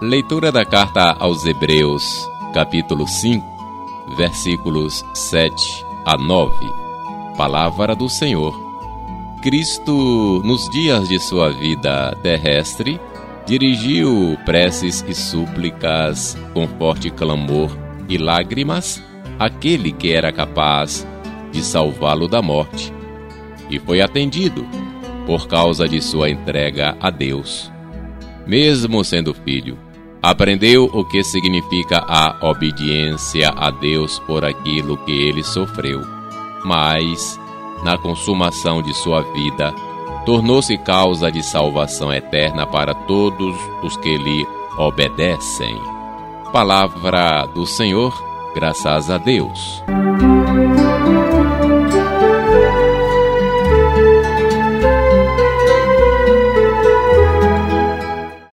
Leitura da carta aos Hebreus, capítulo 5, versículos 7 a 9. Palavra do Senhor. Cristo, nos dias de sua vida terrestre, dirigiu preces e súplicas com forte clamor e lágrimas àquele que era capaz de salvá-lo da morte, e foi atendido por causa de sua entrega a Deus. Mesmo sendo filho, Aprendeu o que significa a obediência a Deus por aquilo que ele sofreu, mas, na consumação de sua vida, tornou-se causa de salvação eterna para todos os que lhe obedecem. Palavra do Senhor, graças a Deus.